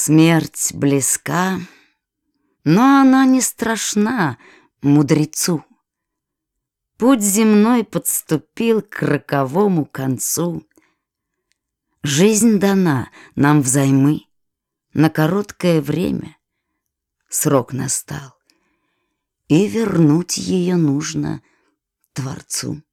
Смерть близка, но она не страшна мудрецу. Путь земной подступил к роковому концу. Жизнь дана нам взаймы на короткое время. Срок настал, и вернуть ее нужно Творцу.